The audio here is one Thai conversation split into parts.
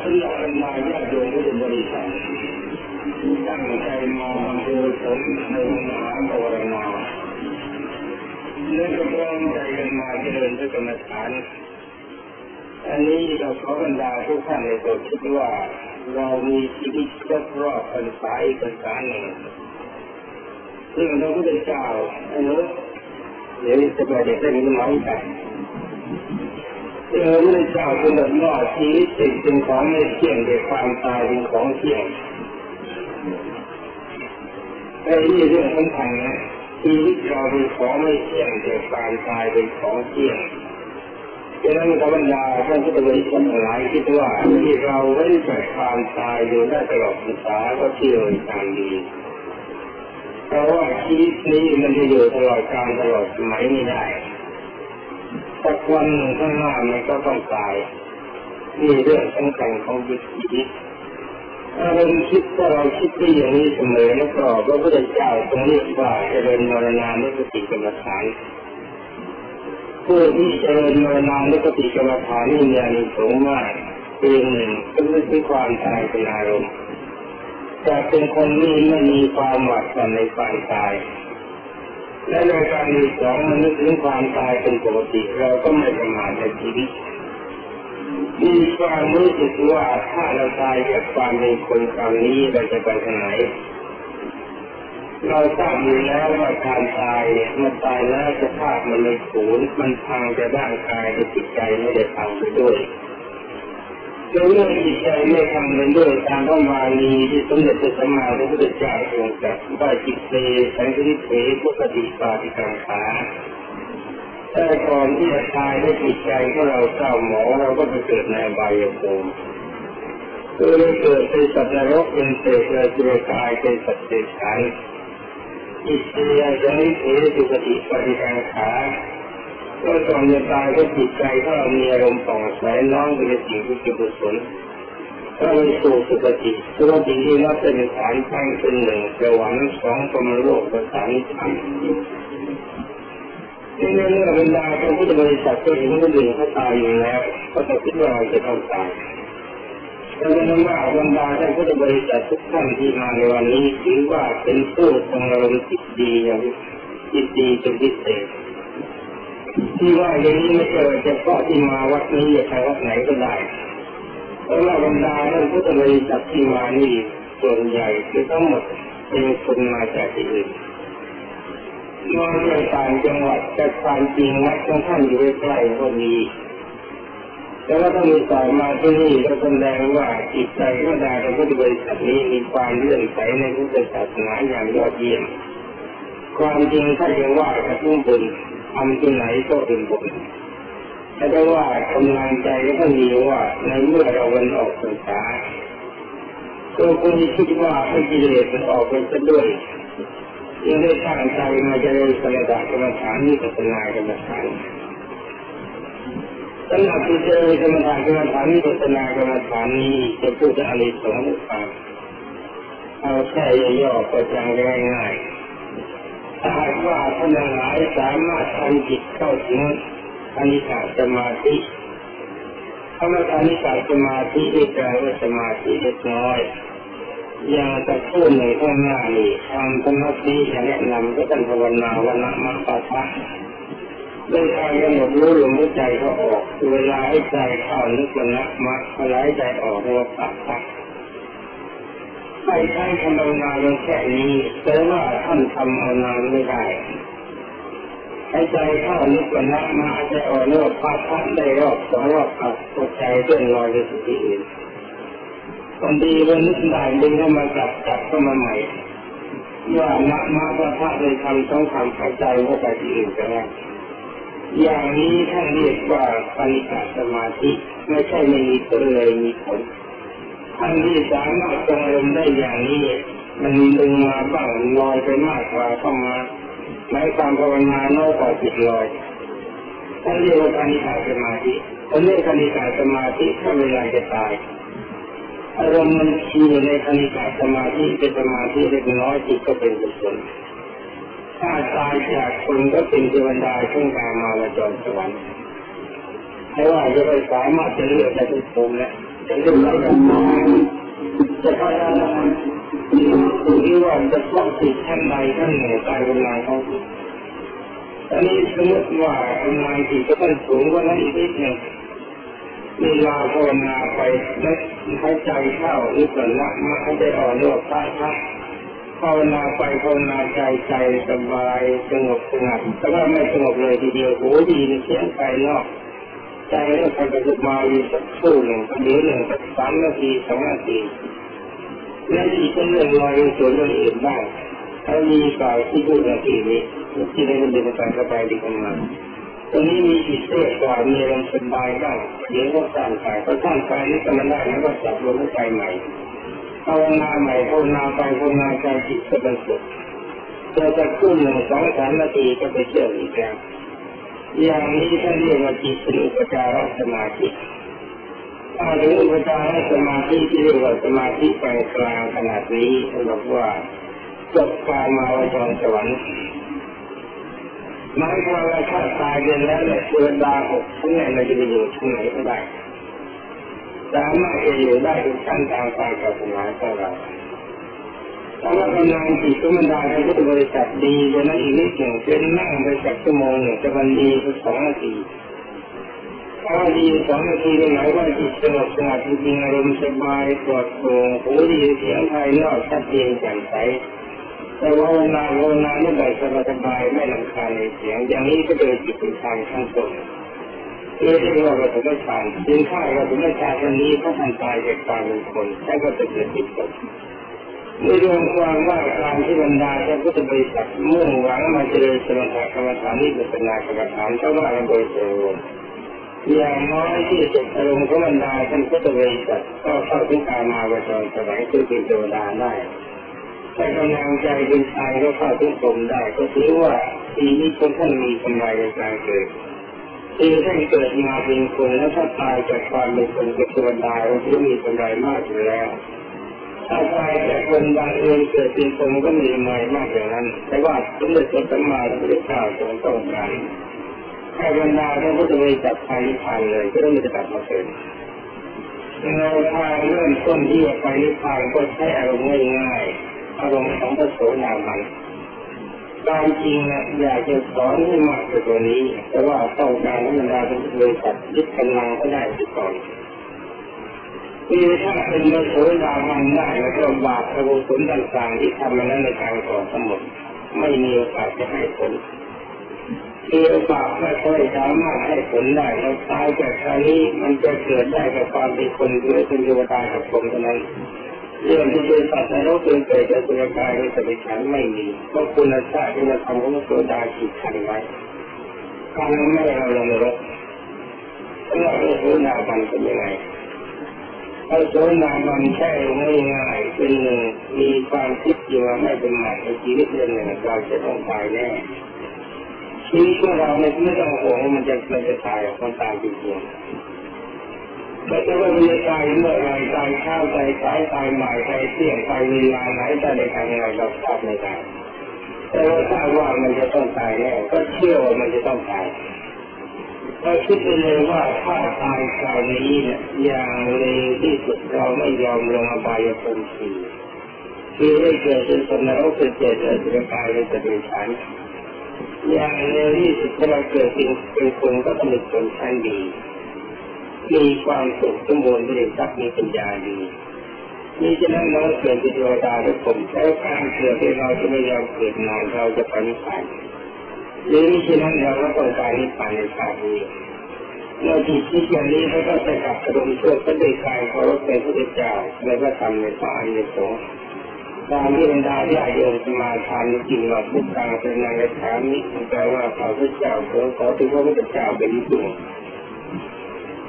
ท่านหลักมาญาติโยมผู้บริษัทตั้งใจมาโดยผมในมหาภาวนาและก็พร้อมใจกันมาเจริญพระกรรมฐาน อันนี้เราขอบรรดาทุกท่านในตัวคิดว่าเรามีชีวิตครบรอบพรรษาอีกพรรษาหนึ่งซึ่งพระพุทธเจ้าอันนี้เดี๋ยวจะไปเด็กได้ยินไหมกั นซึ่งพระพุทธเจ้าทรงตรัสว่าชีวิตเป็นของไม่เที่ยงแต่ความตายเป็นของเที่ยงไอ้นี่เรื่องสำคัญนะชีวิตเราเป็นของไม่เที่ยงแต่ความตายเป็นของเที่ยงดังนั้นธรรมดาท่านพุทธบริษัทหลายคิดว่าที่เราเว้นจากความตายอยู่ได้ตลอดพรรษาก็เที่ยวทางดีเพราะว่าชีวิตนี้มันจะอยู่ตลอดการตลอดสมัยไม่ได้ สักวันหนึ่งข้างหน้ามันก็ต้องตายนี่เรื่องสำคัญของชีวิตถ้าเราคิดถ้าเราคิดที่อย่างนี้เสมอแล้วก็พระพุทธเจ้าทรงเรียกว่าเจริญมรณานุสติกรรมฐานผู้ที่เจริญมรณานุสติกรรมฐานนี่มีอานิสงส์มากเพียงหนึ่งก็คือที่ความตายเป็นอารมณ์จะเป็นคนที่ไม่มีความหวาดหวั่นในความตาย และในการมีสองมันนึกถึงความตายเป็นปกติเราก็ไม่ประมาทในชีวิตมีความรู้สึกว่าถ้าเราตายจากความเป็นคนคราวนี้เราจะไปทางไหนเราทราบอยู่แล้วว่าการตายเนี่ยมันตายแล้วสภาพมันเลยสูญมันพังแต่ร่างกายแต่จิตใจไม่ได้พังไปด้วย เรื่องจิตใจไม่ทำเป็นด้วยตามพระมาลีที่สมเด็จพระสัมมาสัมพุทธเจ้าทรงตรัสว่าจิตเตสังคิเถพุทธิปาติกังขาแต่ก่อนที่จะตายด้วยจิตใจของเราเศร้าหมองเราก็ไปเกิดในบายภูมิคือเกิดเป็นสัตว์นรกเป็นเศษเลยจุลกายเป็นสัตว์เดรัจฉานจิตเตสังคิเถสุปฏิปาติกังขา ก็ตอนจะตายก็จิตใจถ้าเรามีอารมณ์ป่องใสน้องเป็นสิ่งที่เป็นกุศลถ้ามีสู่สุคติสุคติที่นับเป็นฐานตั้งเป็นหนึ่งสวรรค์สองพรมโลกประสานธรรมนี่เมื่อบรรดาพระพุทธบริษัทก็เห็นคนอื่นเขาตายอยู่แล้วก็ต้องคิดว่าเราจะต้องตายดังนั้นว่าบรรดาท่านพุทธบริษัททุกท่านที่มาในวันนี้ถือว่าเป็นผู้ทรงอารมณ์จิตดีอย่างจิตดีเป็นพิเศษ ที่ว่าอย่างนี้ไม่เกิดเฉพาะที่มาวัดนี้จะไปวัดไหนก็ได้เพราะว่าบรรดาท่านพุทธบริษัทที่มานี่ส่วนใหญ่คือทั้งหมดเป็นคนมาจากที่อื่นมาจากต่างจังหวัดแต่ความจริงวัดของท่านอยู่ใกล้ก็มีแต่ว่าถ้ามีสายมาที่นี่ก็แสดงว่าจิตใจของดาท่านพุทธบริษัทนี้มีความเลื่อมใสในพุทธศาสนาอย่างยอดเยี่ยมความจริงถ้ายังว่าจะพุ่งบุญ ทำที่ไหนก็เป็นบุญแต่ว่ากำลังใจก็มีว่าในเมื่อเราวันออกพรรษาก็คงคิดว่าให้กิเลสมันออกไปซะด้วยยังได้ตั้งใจมาจะได้สมถะกรรมฐานนี่ก็เป็นนายกรรมฐานสำหรับที่เจอกรรมฐานกรรมฐานนี่ก็เป็นนายกรรมฐานนี้จะพูดอะไรสองฝากเอาแค่ย่อๆก็จำง่ายๆ หากว่าท่านหลายสามารถทำจิตเข้าถึงอนิจจสมาธิคำว่าอนิจจสมาธิที่แปลว่าสมาธิเล็กน้อยอย่างจะพูดในข้างหน้านี่ทำสมาธิจะแนะนำก็ต้องภาวนาวันละมัปะทะด้วยการกำหนดรู้ลมหายใจเขาออก เวลาให้ใจเข้านึกวันละมัเวลาให้ใจออกเรียกว่าปะทะ ใช้ใช้คำภาวนาเพียงแค่นี้แต่ว่าท่านทำภาวนานไม่ได้ให้ใจเข้านึกวันละมาใจออกเรียกว่าปะทะได้รอบสองรอบปัดใจเลื่อนลอยไปสู่ที่อื่นบางทีวันนึกได้ดึงเข้ามาจับจับเข้ามาใหม่ว่ามามาพระพระเลยทำต้องทำหายใจว่าไปที่อื่นก็ได้อย่างนี้ท่านเรียกว่าปณิกาสมาธิไม่ใช่ไม่มีผลเลยมีผล ท่านที่สามารถทรงอารมได้อย่างนี้ มันดึงมาบ้างลอยไปมากกว่าเข้ามาในความภาวนาน้อยกว่าจิตลอยท่านเรียกว่าปณิกาสมาธิคนเรียกปณิกาสมาธิถ้าเวลาจะตายอารมณ์มันชีในคณิกาสมาธิเป็นสมาธิเล็กน้อยจิตก็เป็นกุศลถ้าตายจากคนก็เป็นเทวดาขึ้นกามาวจรสวรรค์แต่ว่าจะไปสามารถจะเลือกได้ทุกภูมิแล้ว จะเรื่องอะไรกันจะพยายามที่ว่าจะต้องติดท่านใดท่านหนึ่งตายเป็นนายเขาอันนี้สมมติว่านายที่จะต้องสูงกว่านั้นอีกนิดหนึ่งมีลาภาวนาไปแล้วหายใจเข้าหรือก่อนละมาหายใจออกเรียกพระพระภาวนาไปภาวนาใจใจสบายสงบสงัดแต่ว่าไม่สงบเลยทีเดียวโหดีในเสียงไกลนอก ใจก็ไปกระดุกมาอยู่สักครู่หนึ่งเดี๋ยวหนึ่งสักสามนาทีสองนาทีและอีกเรื่องลอยส่วนเรื่องอื่นบ้างถ้ามีฝ่ายที่พูดอย่างที่นี้ที่ได้เป็นเรื่องการสบายดีกันมาตรงนี้มีจิตเต้กว่ามีอารมสบายบ้างเดี๋ยวก็สั่นไปพอสั่นไปนี่ก็มันได้แล้วก็จับลมหายใจใหม่ภาวนาใหม่ภาวนาไปภาวนาใจจิตก็เป็นสุขเจอจะครึ่งหนึ่งสองสามนาทีก็ไปเชื่ออีกแล้ว อย่างนี้ท่านเรียกว่าจิตเป็นอุปจารสมาธิถ้าถึงอุปจารสมาธิที่เรียกว่าสมาธิปานกลางขนาดนี้ท่านบอกว่าจบการมาวจรสวรรค์หมายความว่าถ้าตายไปแล้วเนี่ยเวดาหกชั้นเนี่ยเราจะไปอยู่ที่ไหนก็ได้สามารถจะอยู่ได้ทุกชั้นตามความปรารถนาของเรา ถ้าว่ากำลังจิตก็มันได้ในพุทธบริษัทดีฉะนั้นอีกนิดหนึ่งเป็นนั่งไปสักชั่วโมงหนึ่งจะมันดีสักสองนาทีถ้าดีสองนาทีหมายว่าจิตสงบสงัดจริงๆอารมณ์สบายปลอดโปร่งหูดีเสียงภายนอกชัดเจนแจ่มใสแต่ว่าเวลาเวลาไม่ได้สบายไม่ลำคาญในเสียง อย่างนี้ก็โดยจิตเป็นทางขั้นต้นเรียกว่าเราถึงไม่ทานสินค้าเราถึงไม่ทานวันนี้เพราะท่านตายจากความเป็นคนแค่ก็จะเกิดจิตตก ในรวมความว่าการที่บรรดาพระพุทธบริษัทมุ่งหวังมาเจริญสมถะกรรมฐานนี้เป็นนากรรมฐานเท่าว่ากันโดยส่วนรวมอย่างน้อยที่สุดอารมณ์ของบรรดาท่านพุทธบริษัทก็เข้าถึงการมาวจรสมัยคือเป็นเทวดาได้แต่กำลังใจเป็นชายก็เข้าถึงกรมได้ ก็ถือว่าปีนี้คนท่านมีกำไรในการเกิดที่ท่านเกิดมาเป็นคนแล้วถ้าตายจากความเป็นคนเป็นเทวดาก็ถือมีกำไรมากอยู่แล้ว ถ้าตายจากคนบางเองเกิดเป็นคนก็มีมายมากอย่างนั้น แต่ว่าสมเด็จพระสัมมาสัมพุทธเจ้าทรงต้องการให้บรรดาพระพุทธบริษัทไปนิพพานเลยก็ต้องมีจะกลับมาเกิดในทางเริ่มต้นที่จะไปนิพพานก็ใช้อารมณ์ง่ายๆอารมณ์ของพระโสดาบันตามจริงนะอยากจะสอนให้มากกว่าตัวนี้ แต่ว่าต้องการให้บรรดาพระพุทธบริษัทยึดกำลังก็ได้ก่อน คือถ้าเป็นพระโสดาบันได้แล้วก็บาปกระบุผลต่างๆ ที่ทำมานั้นในทางก่อนทั้งหมดไม่มีโอกาสจะให้ผลคือบาปไม่ค่อยสามารถให้ผลได้เราตายจากคราวนี้มันจะเกิดได้กับความเป็นคนหรือเป็นเทวดากับคนเท่านั้นเรื่องที่เป็นสัตว์นโลกเป็นเกิดจากตัวกายในสติฉันไม่มีเพราะคุณชาติที่เราทำของโสดาขีดขันไว้ทำไม่เราลงนรกแล้วเราโสดาบันเป็นยังไง พระโสดาบันแค่ง่ายเป็นหนึ่งมีความคิดอยู่ว่าไม่เป็นหมันในชีวิตเรื่องหนึ่งเราจะต้องตายแน่ชีวิตของเราไม่ไม่ต้องห่วงว่ามันจะมันจะตายมันตายจริงๆไม่ใช่ว่ามันจะตายเมื่อไรตายข้าวตายสายตายใหม่ตายเที่ยงตายเวลาไหนตายในทางไหนเราทราบไม่ได้แต่ว่าทราบว่ามันจะต้องตายแน่ก็เชื่อว่ามันจะต้องตาย เราคิดไปเลยว่าถ้าตายคราวนี้เนี่ยอย่างเร็วที่สุดเราไม่ยอมลงอบายภูมิสี่คือได้เกิดเป็นคนนรกเป็นเจตเป็นกายเป็นจะเป็นฉันอย่างเร็วที่สุดถ้าเราเกิดเป็นเป็นคนก็ต้องเป็นคนชั้นดีมีความสุขสมบูรณ์ด้วยทรัพย์มีปัญญาดีนี่ฉะนั้นเราเกิดเป็นเทวดาทุกคนแล้วการเกิดที่เราจะไม่ยอมเกิดนานเราจะไปนิพพาน หรือมิฉะนั้นเราก็ต้องการนิพพานในชาตินี้เมื่อจิตคิดอย่างนี้เขาก็จะกลับกระดมช่วยพระเดชกายเคารพในพระเจ้าและพระธรรมในพระอริยสงฆ์ตามที่บรรดาญาโยมสมาทานจริงว่าพุทธังเป็นนางฐานนี้แปลว่าพระพุทธเจ้าขอขอถึงพระพุทธเจ้าเป็นที่สุด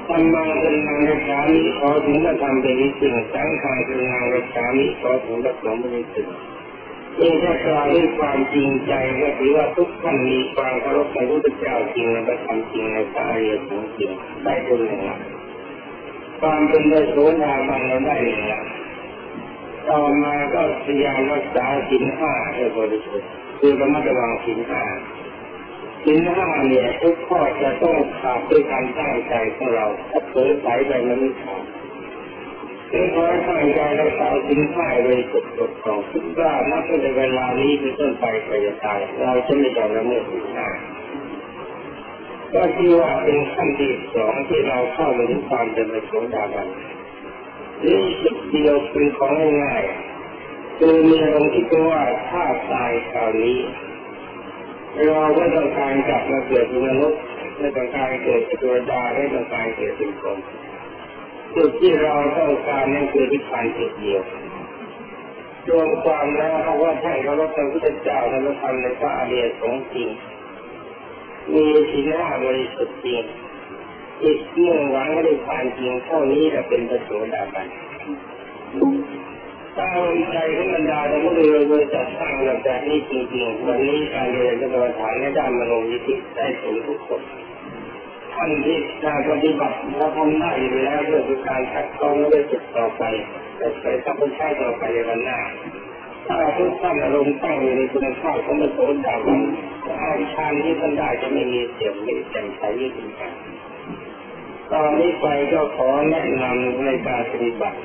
ธรรมังเป็นนางฐานนี้ขอถึงพระธรรมเป็นที่สุดสังฆังเป็นนางฐานนี้ขอถึงพระสงฆ์เป็นที่สุด นี่ถ้ากล่าวด้วยความจริงใจก็ถือว่าทุกท่านมีความเคารพในพระพุทธเจ้าจริงในพระธรรมจริงในพระอริยสงฆ์จริงได้บุญหนึ่งความเป็นพระโสดาบันเราได้หนึ่งต่อมาก็พยายามรักษาสินห้าให้บริสุทธิ์คือระมัดระวังสินห้าสินห้าเนี่ยทุกข้อจะต้องขาดด้วยการตั้งใจของเราถ้าเผลอไปไปมันไม่ขาด คือขอตั้งใจรักษาสินค้าไว้กดกดของคิดว่านับในเวลานี้เป็นต้นไปไปจะตายเราจะไม่ยอมละเมิดสินค้าก็ที่ว่าเป็นขั้นที่สองที่เราเข้ามาถึงความเป็นไปของดาบันนี่จุดเดียวเป็นของง่ายๆคือมีอารมณ์ที่ว่าถ้าตายคราวนี้เราไม่ต้องการกลับมาเกิดเป็นมนุษย์ไม่ต้องการเกิดเป็นตัวดาไม่ต้องการเกิดเป็นคน จุดที่เราต้องการนั่นคือที่ผ่านจุดเดียวรวมความแล้วเขาว่าใช่เขาว่าพระพุทธเจ้าและพระธรรมในพระอริยสงฆ์จริง มีศีลห้าบริสุทธิ์จริงจิตมุ่งหวังให้ได้ผ่านจริงเท่านี้จะเป็นประโยชน์กันตั้งใจให้บรรดาเราไม่เลยโดยจัดสร้างหลักจากนี้จริงๆวันนี้การเรียนจะโดยฐานในด้านมโนวิธิได้ถึงทุกคน ท่านที่การปฏิบัติเราทำได้อยู่แล้วเรื่องการคัดกรองและจุดต่อไปแต่ไปต้องใช้ต่อไปในวันหน้าถ้าทุกท่านอารมณ์ตั้งอยู่ในคุณภาพของมโนดาวันอาชานที่ท่านได้จะไม่มีเสียงไม่แจ่มใสยิ่งขึ้นไปตอนนี้ไปก็ขอแนะนำในการปฏิบัติ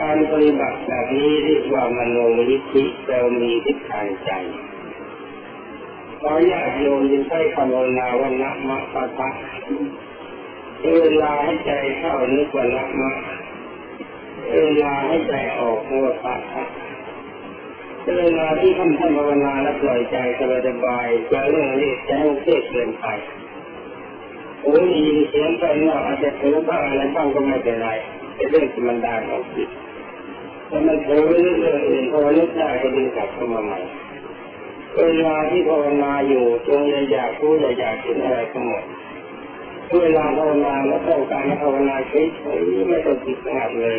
การปฏิบัติแบบนี้เรียกว่ามโนวิธิเรามีทิศทางใจ ขอญาติโยมยินใช้คำภาวนาวันละมะปะทะเวลาให้ใจเข้านึกวันละมะเวลาให้ใจออกมัวปะทะเวลาที่ท่านท่านภาวนาแล้วปล่อยใจสบายสบายจะเรื่องนี้จะให้เครียดเกินไปโอ้ยยินเสียงไปเนาะอาจจะถือบ้างอะไรบ้างก็ไม่เป็นไรเป็นเรื่องธรรมดาของจิตถ้ามันเผลอเรื่องอื่นพอนึกได้ก็ดึงกลับเข้ามาใหม่ เวลาที่ภาวนาอยู่จงอย่าอยากรู้อย่าอยากเห็นอะไรทั้งหมดเวลาภาวนาแล้วต้องการภาวนาเฉยๆไม่ต้องติดขัดเลย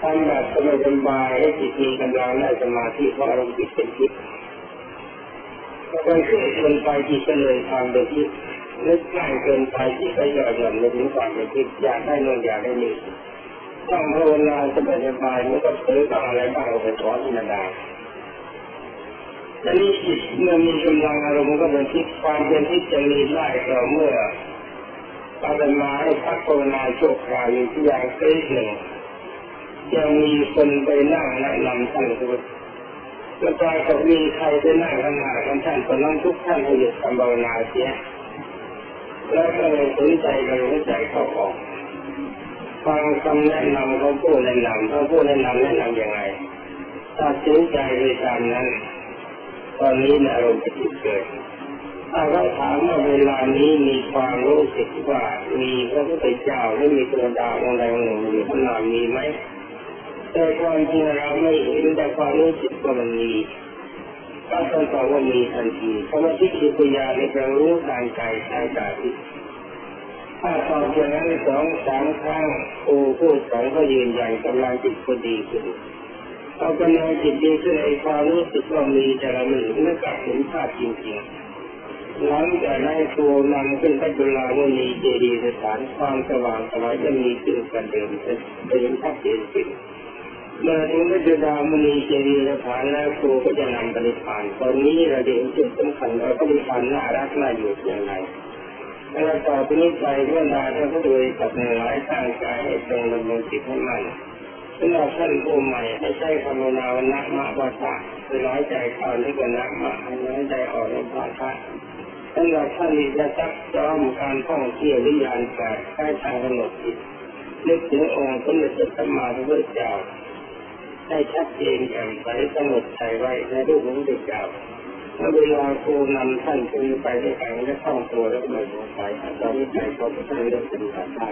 ทำแบบสบายๆให้จิตมีกำลังได้สมาธิเพราะอารมณ์จิตเป็นจิตถ้าไปเครื่องเกินไปจิตก็เลยทำเป็นจิตนึกง่ายเกินไปจิตก็หย่อนหย่อนไปถึงความเป็นจิตอยากได้นอนอยากได้นี่ต้องภาวนาสบายๆมันก็เผลอบ้างอะไรบ้างไปขอธรรมดา แต่นี้จิตเมื่อมีกำลังอารมณ์ก็เป็นทิศความเป็นทิศจะมีได้ก็เมื่ออาตมาให้พักภาวนาโชคราวอยู่ที่อย่างเส้นหนึ่งยังมีคนไปนั่งแนะนำท่านทุกแล้วปรากฏมีใครไปนั่งข้างหน้าของท่านคนนั้นทุกท่านให้หยุดทำภาวนาเสียแล้วก็เลยสนใจกันหัวใจเขาออกฟังคำแนะนำเขาพูดแนะนำเขาพูดแนะนำแนะนำยังไงตัดสินใจไปตามนั้น ตอนนี้อารมณ์จิตเกิดถ้าเราถามว่าเวลานี้มีความรู้สึกว่ามีพระพุทธเจ้าไม่มีตัวดาวองค์ใดองค์หนึ่งอยู่ข้างหน้ามีไหมแต่ความจริงเราไม่เห็นแต่ความรู้สึกว่ามันมีก็ต้องตอบว่ามีทันทีเพราะว่าที่คิปัญญาในการรู้ทางใจทางกายถ้าตอบอย่างนั้นสองสามครั้งครูผู้สอนก็ยืนยันกำลังจิตก็ดีขึ้น เอากำลังจิตดีขึ้นไอ้ความรู้สึกว่ามีแต่ละมือเมื่อกลับเห็นภาพจริงๆหลังจากนั้นครูนำขึ้นพระจุลาวณีเจดีย์สถานความสว่างสวายจะมีขึ้นกันเดิมเห็นภาพเจนขึ้นเมื่อถึงพระจุลาวณีเจดีย์สถานแล้วครูก็จะนำปฏิพานตอนนี้เราเห็นจุดสำคัญว่าปฏิพานน่ารักน่าอยู่อย่างไรแล้วต่อไปนี้ไปเมื่อนาท่านก็โดยกับในหลายตั้งใจให้ตรงดำรงจิตให้มั่น สำหรับท่านผู้ใหม่ให้ใช้คำนาวนามะวาสาคือร้อยใจเข้าในกันนะมะให้อยใจออกในภาคะสำหรับท่านที่จะซักซ้อมการท่องเที่ยววิญญาณแปดใช้ทางกำหนดจิตนึกถึงองค์สมเด็จพระสัมมาสัมพุทธเจ้าให้ชัดเจนแจ่มใสกำหนดใจไว้ในรูปของพระเจ้าเมื่อเวลาครูนำท่านไปไปด้วยกันและท่องตัวแล้วก็ไม่สงสัยตอนนี้ใจก็ท่านเปฏิบัติได้